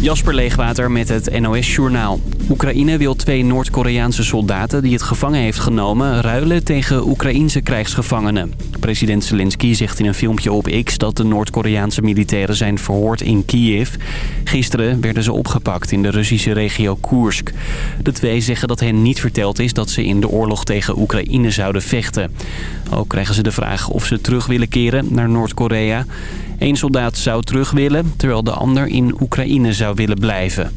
Jasper Leegwater met het NOS Journaal. Oekraïne wil twee Noord-Koreaanse soldaten die het gevangen heeft genomen... ruilen tegen Oekraïense krijgsgevangenen. President Zelensky zegt in een filmpje op X dat de Noord-Koreaanse militairen zijn verhoord in Kiev. Gisteren werden ze opgepakt in de Russische regio Koersk. De twee zeggen dat hen niet verteld is dat ze in de oorlog tegen Oekraïne zouden vechten. Ook krijgen ze de vraag of ze terug willen keren naar Noord-Korea... Eén soldaat zou terug willen, terwijl de ander in Oekraïne zou willen blijven.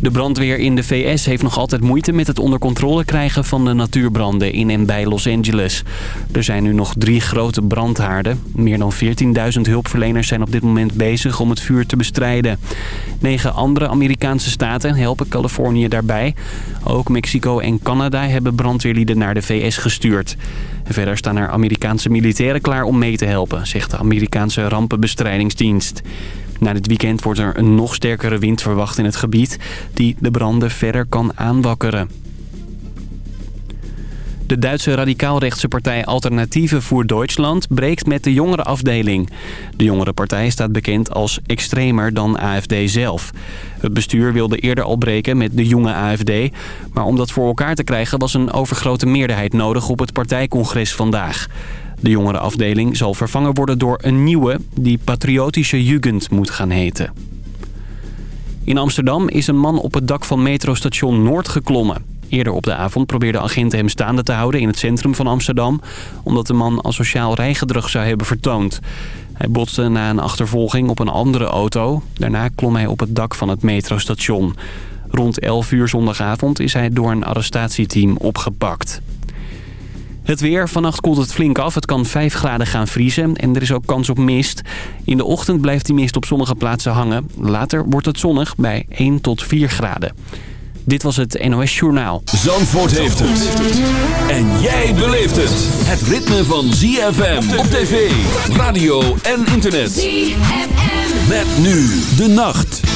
De brandweer in de VS heeft nog altijd moeite met het onder controle krijgen van de natuurbranden in en bij Los Angeles. Er zijn nu nog drie grote brandhaarden. Meer dan 14.000 hulpverleners zijn op dit moment bezig om het vuur te bestrijden. Negen andere Amerikaanse staten helpen Californië daarbij. Ook Mexico en Canada hebben brandweerlieden naar de VS gestuurd. Verder staan er Amerikaanse militairen klaar om mee te helpen, zegt de Amerikaanse rampenbestrijdingsdienst. Na dit weekend wordt er een nog sterkere wind verwacht in het gebied... die de branden verder kan aanwakkeren. De Duitse radicaalrechtse partij Alternatieven voor Duitsland breekt met de jongerenafdeling. De jongerenpartij staat bekend als extremer dan AFD zelf. Het bestuur wilde eerder al breken met de jonge AFD... maar om dat voor elkaar te krijgen was een overgrote meerderheid nodig op het partijcongres vandaag. De jongerenafdeling zal vervangen worden door een nieuwe die Patriotische Jugend moet gaan heten. In Amsterdam is een man op het dak van metrostation Noord geklommen. Eerder op de avond probeerden agenten hem staande te houden in het centrum van Amsterdam... omdat de man asociaal rijgedrag zou hebben vertoond. Hij botste na een achtervolging op een andere auto. Daarna klom hij op het dak van het metrostation. Rond 11 uur zondagavond is hij door een arrestatieteam opgepakt. Het weer. Vannacht koelt het flink af. Het kan 5 graden gaan vriezen en er is ook kans op mist. In de ochtend blijft die mist op sommige plaatsen hangen. Later wordt het zonnig bij 1 tot 4 graden. Dit was het NOS Journaal. Zandvoort heeft het. En jij beleeft het. Het ritme van ZFM op tv, radio en internet. ZFM. Met nu de nacht.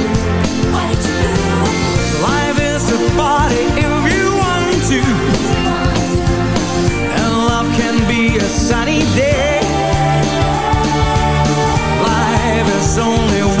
Então only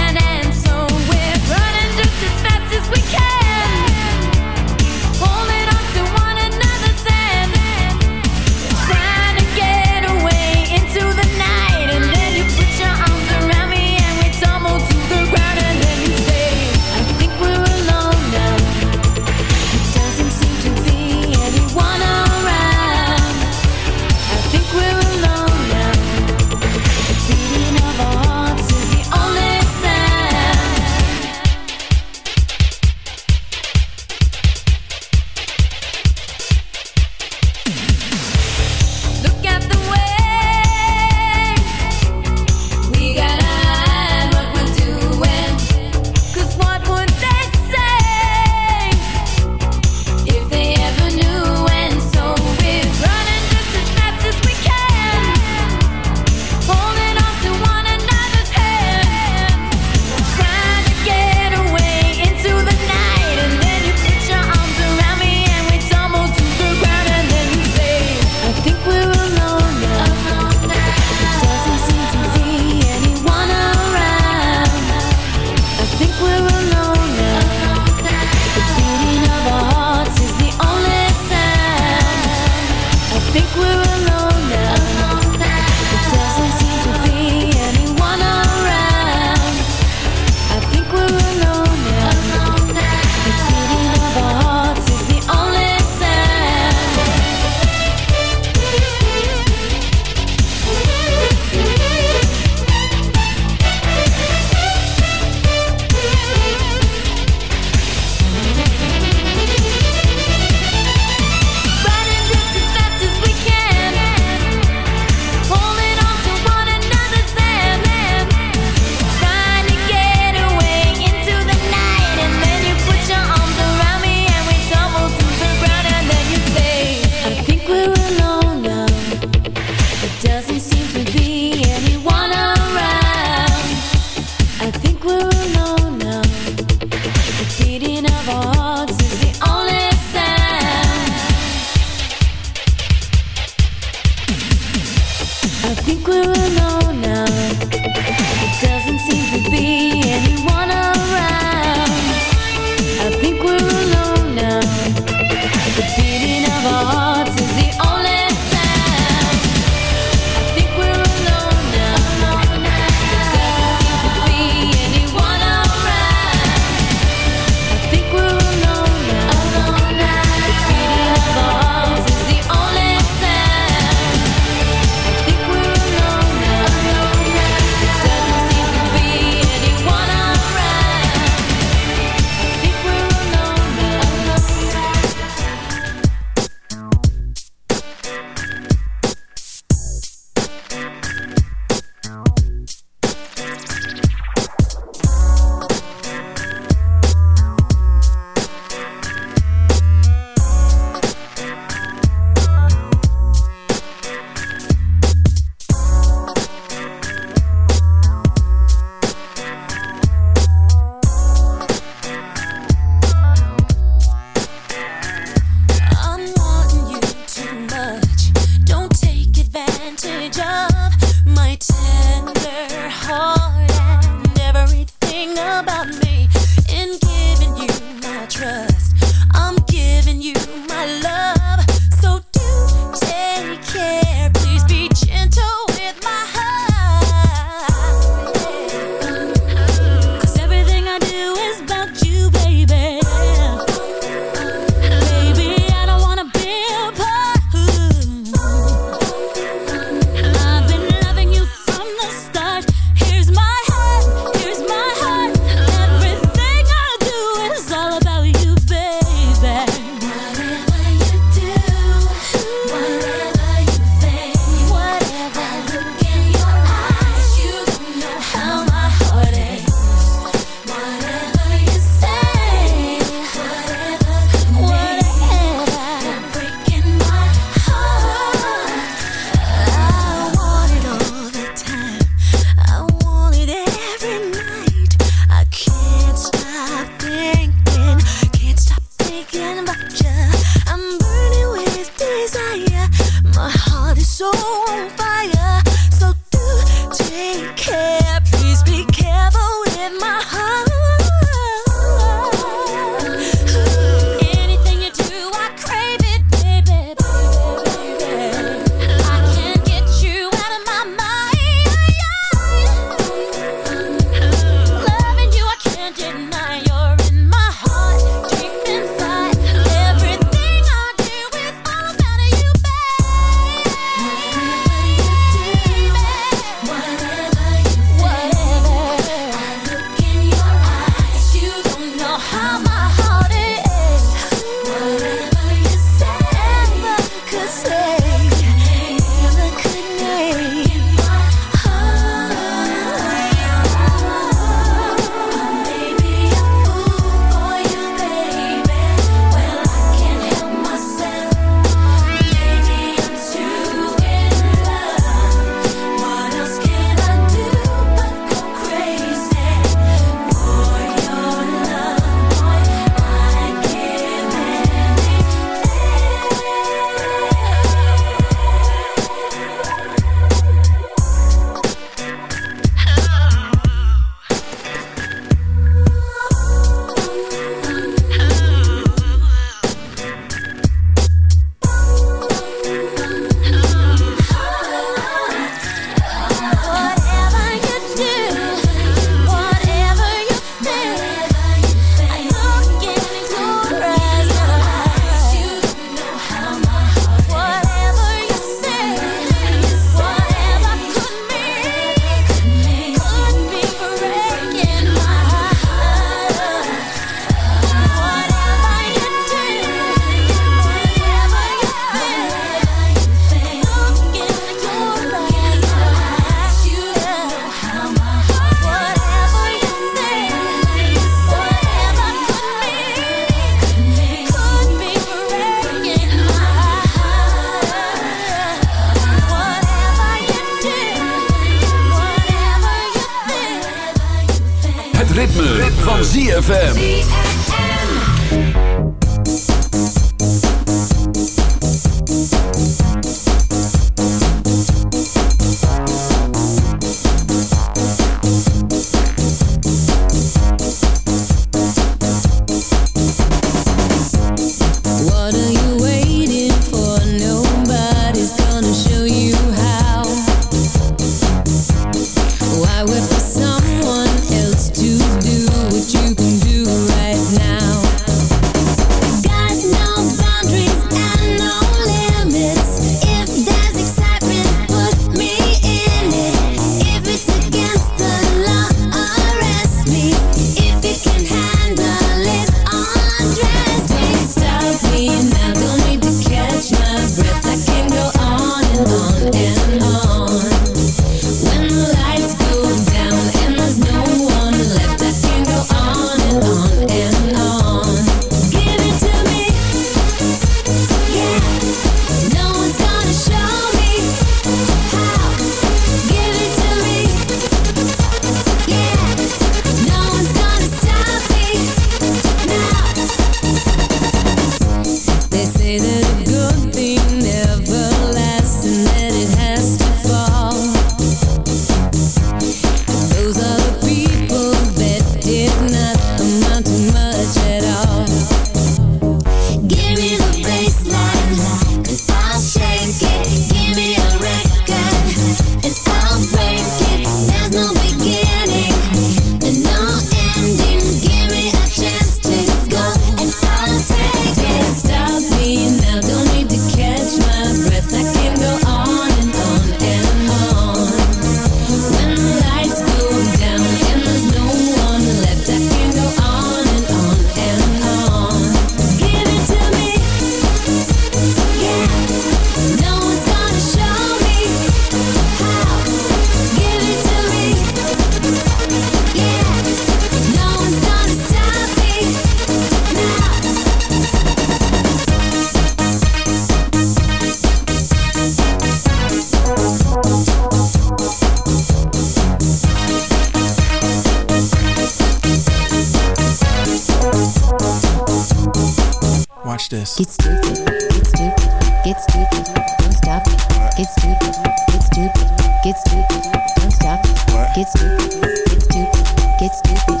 Get stupid, get stupid, get stupid,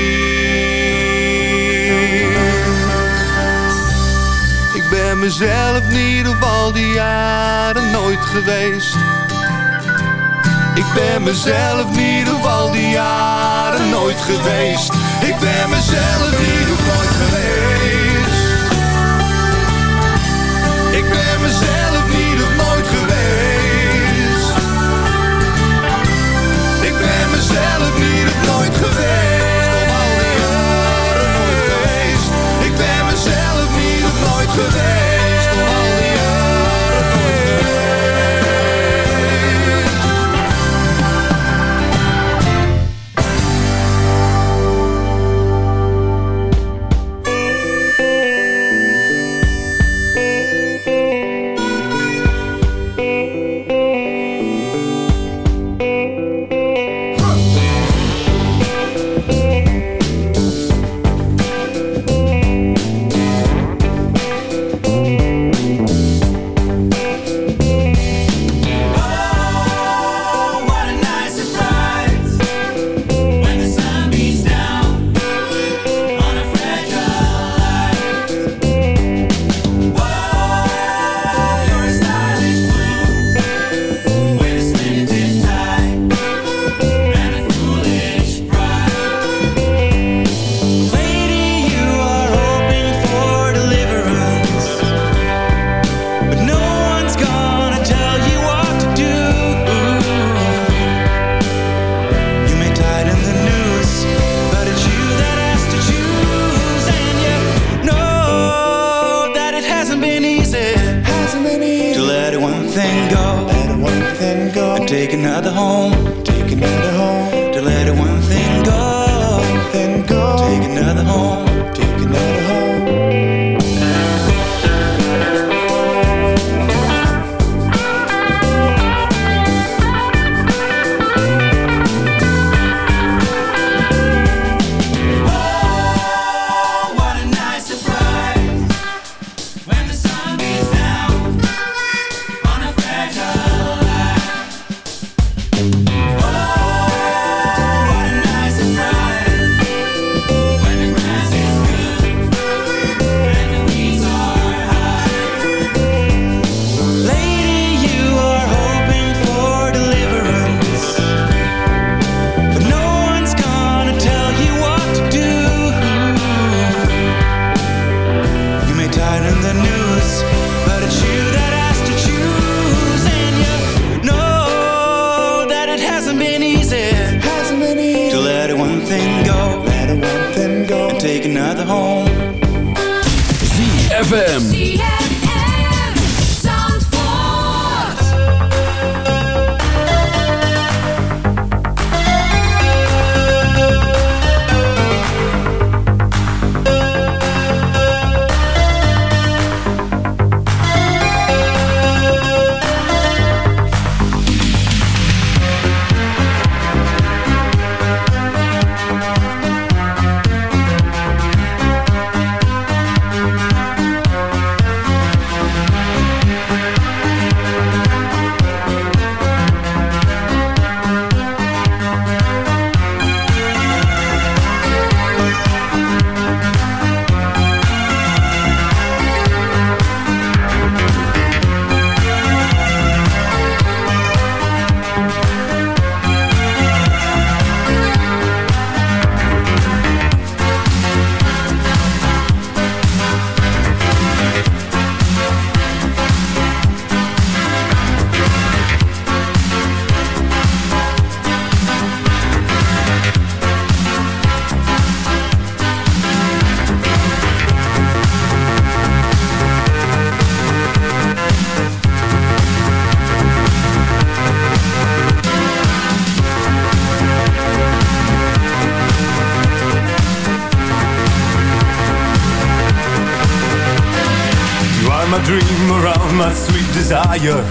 Mezelf niet of al die jaren nooit geweest. Ik ben mezelf niet of al die jaren nooit geweest. Ik ben mezelf niet of nooit geweest. Ik ben mezelf niet of nooit geweest. Ik ben mezelf niet of nooit geweest. Desire.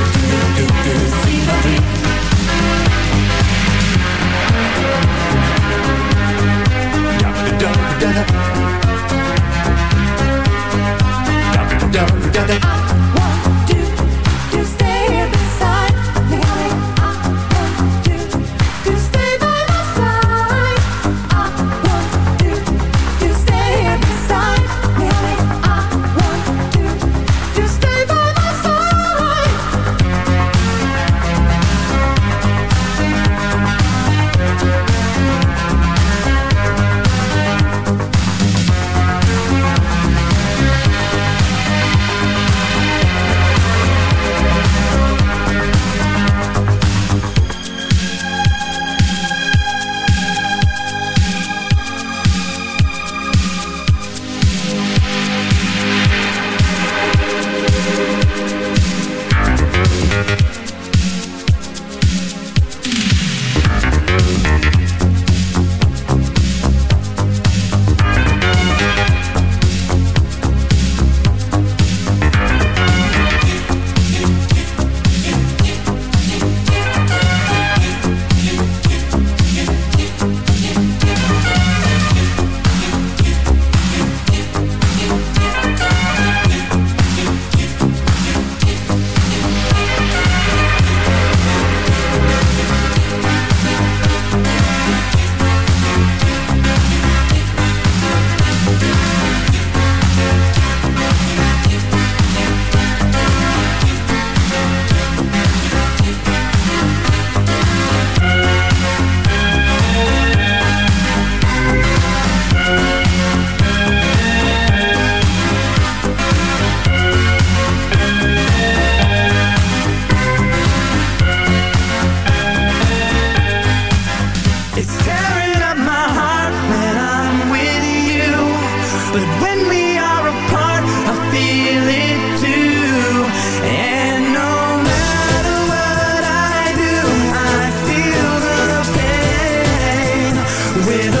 Down, down, down, down. da with